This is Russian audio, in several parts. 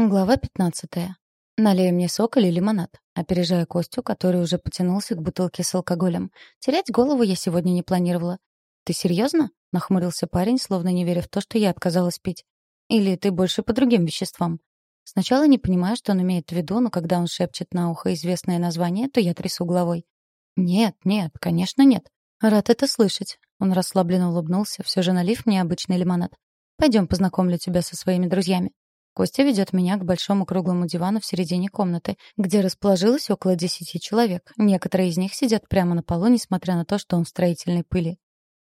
Глава 15. Налей мне сок или лимонад, опережая Костю, который уже потянулся к бутылке с алкоголем. Терять голову я сегодня не планировала. «Ты серьезно?» — нахмурился парень, словно не веря в то, что я отказалась пить. «Или ты больше по другим веществам?» Сначала не понимаю, что он имеет в виду, но когда он шепчет на ухо известное название, то я трясу головой. «Нет, нет, конечно нет. Рад это слышать». Он расслабленно улыбнулся, все же налив мне обычный лимонад. «Пойдем познакомлю тебя со своими друзьями». Костя ведет меня к большому круглому дивану в середине комнаты, где расположилось около десяти человек. Некоторые из них сидят прямо на полу, несмотря на то, что он в строительной пыли.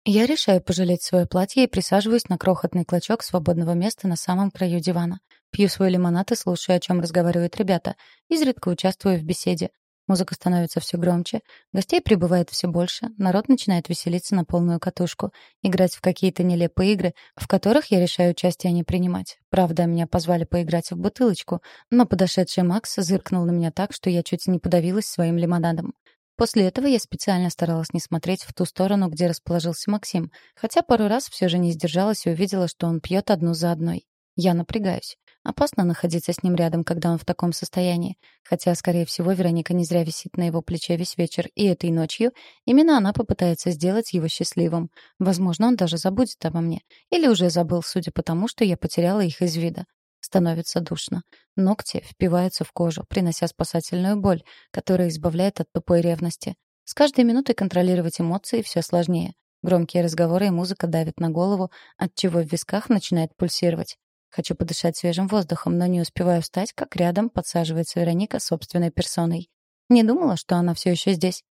Я решаю пожалеть свое платье и присаживаюсь на крохотный клочок свободного места на самом краю дивана. Пью свой лимонад и слушаю, о чем разговаривают ребята. Изредка участвую в беседе. Музыка становится все громче, гостей прибывает все больше, народ начинает веселиться на полную катушку, играть в какие-то нелепые игры, в которых я решаю участие не принимать. Правда, меня позвали поиграть в бутылочку, но подошедший Макс зыркнул на меня так, что я чуть не подавилась своим лимонадом. После этого я специально старалась не смотреть в ту сторону, где расположился Максим, хотя пару раз все же не сдержалась и увидела, что он пьет одну за одной. Я напрягаюсь. Опасно находиться с ним рядом, когда он в таком состоянии. Хотя, скорее всего, Вероника не зря висит на его плече весь вечер, и этой ночью именно она попытается сделать его счастливым. Возможно, он даже забудет обо мне. Или уже забыл, судя по тому, что я потеряла их из вида. Становится душно. Ногти впиваются в кожу, принося спасательную боль, которая избавляет от тупой ревности. С каждой минутой контролировать эмоции все сложнее. Громкие разговоры и музыка давят на голову, отчего в висках начинает пульсировать. Хочу подышать свежим воздухом, но не успеваю встать, как рядом подсаживается Вероника собственной персоной. Не думала, что она все еще здесь.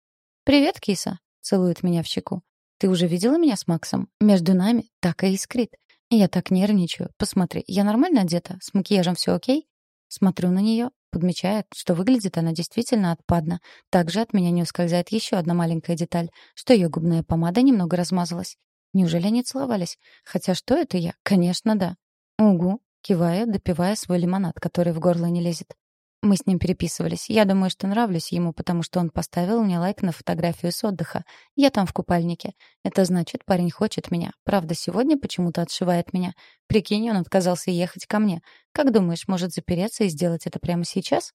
«Привет, киса», — целует меня в щеку. «Ты уже видела меня с Максом? Между нами так и искрит. Я так нервничаю. Посмотри, я нормально одета? С макияжем все окей?» Смотрю на нее, подмечая, что выглядит она действительно отпадно. Также от меня не ускользает еще одна маленькая деталь, что ее губная помада немного размазалась. Неужели они целовались? Хотя что это я? Конечно, да. «Угу», кивая, допивая свой лимонад, который в горло не лезет. Мы с ним переписывались. Я думаю, что нравлюсь ему, потому что он поставил мне лайк на фотографию с отдыха. Я там в купальнике. Это значит, парень хочет меня. Правда, сегодня почему-то отшивает меня. Прикинь, он отказался ехать ко мне. Как думаешь, может запереться и сделать это прямо сейчас?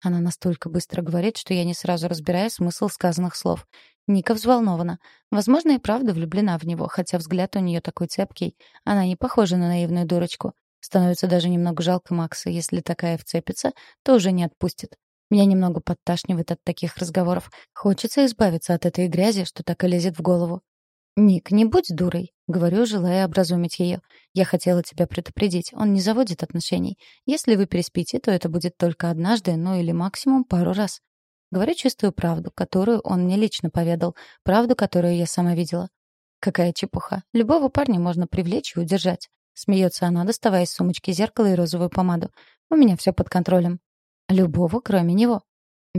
Она настолько быстро говорит, что я не сразу разбираю смысл сказанных слов. Ника взволнована. Возможно, и правда влюблена в него, хотя взгляд у нее такой цепкий. Она не похожа на наивную дурочку. Становится даже немного жалко Макса. Если такая вцепится, то уже не отпустит. Меня немного подташнивает от таких разговоров. Хочется избавиться от этой грязи, что так и лезет в голову. «Ник, не будь дурой», — говорю, желая образумить ее. «Я хотела тебя предупредить. Он не заводит отношений. Если вы переспите, то это будет только однажды, ну или максимум пару раз. Говорю чистую правду, которую он мне лично поведал, правду, которую я сама видела. Какая чепуха. Любого парня можно привлечь и удержать. Смеется она, доставая из сумочки зеркало и розовую помаду. У меня все под контролем. Любого, кроме него.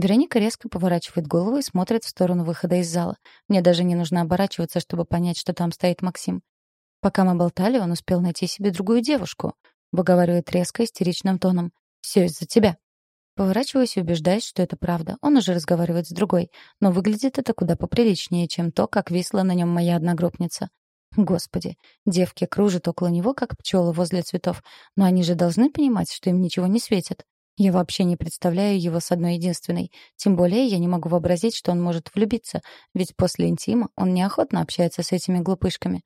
Вероника резко поворачивает голову и смотрит в сторону выхода из зала. Мне даже не нужно оборачиваться, чтобы понять, что там стоит Максим. Пока мы болтали, он успел найти себе другую девушку. Выговаривает резко, истеричным тоном. «Все из-за тебя». Поворачиваюсь и убеждаюсь, что это правда. Он уже разговаривает с другой. Но выглядит это куда поприличнее, чем то, как висла на нем моя одногруппница. Господи, девки кружат около него, как пчелы возле цветов. Но они же должны понимать, что им ничего не светит. Я вообще не представляю его с одной единственной. Тем более я не могу вообразить, что он может влюбиться, ведь после интима он неохотно общается с этими глупышками.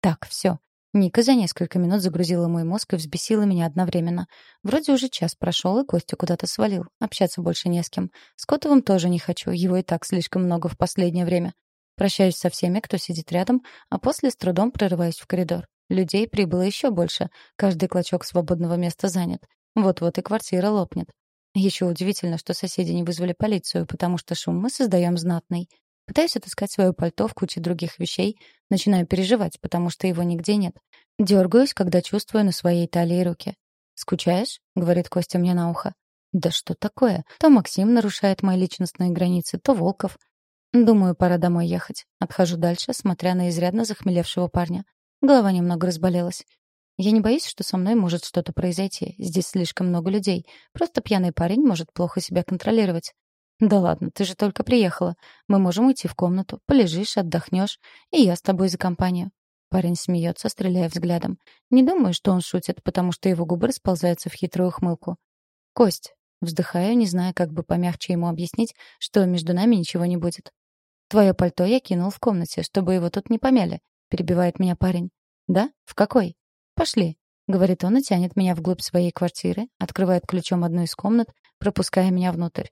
Так, все. Ника за несколько минут загрузила мой мозг и взбесила меня одновременно. Вроде уже час прошел, и Костя куда-то свалил. Общаться больше не с кем. С Котовым тоже не хочу, его и так слишком много в последнее время. Прощаюсь со всеми, кто сидит рядом, а после с трудом прорываюсь в коридор. Людей прибыло еще больше. Каждый клочок свободного места занят. Вот-вот и квартира лопнет. Еще удивительно, что соседи не вызвали полицию, потому что шум мы создаем знатный. Пытаюсь отыскать свое пальто в куче других вещей, начинаю переживать, потому что его нигде нет. Дергаюсь, когда чувствую на своей талии руки. «Скучаешь?» — говорит Костя мне на ухо. «Да что такое? То Максим нарушает мои личностные границы, то Волков. Думаю, пора домой ехать. Отхожу дальше, смотря на изрядно захмелевшего парня. Голова немного разболелась. Я не боюсь, что со мной может что-то произойти. Здесь слишком много людей. Просто пьяный парень может плохо себя контролировать. «Да ладно, ты же только приехала. Мы можем уйти в комнату, полежишь, отдохнешь, и я с тобой за компанию». Парень смеется, стреляя взглядом. Не думаю, что он шутит, потому что его губы расползаются в хитрую ухмылку. Кость. Вздыхаю, не зная, как бы помягче ему объяснить, что между нами ничего не будет. Твое пальто я кинул в комнате, чтобы его тут не помяли, перебивает меня парень. Да? В какой? Пошли, говорит он и тянет меня вглубь своей квартиры, открывает ключом одну из комнат, пропуская меня внутрь.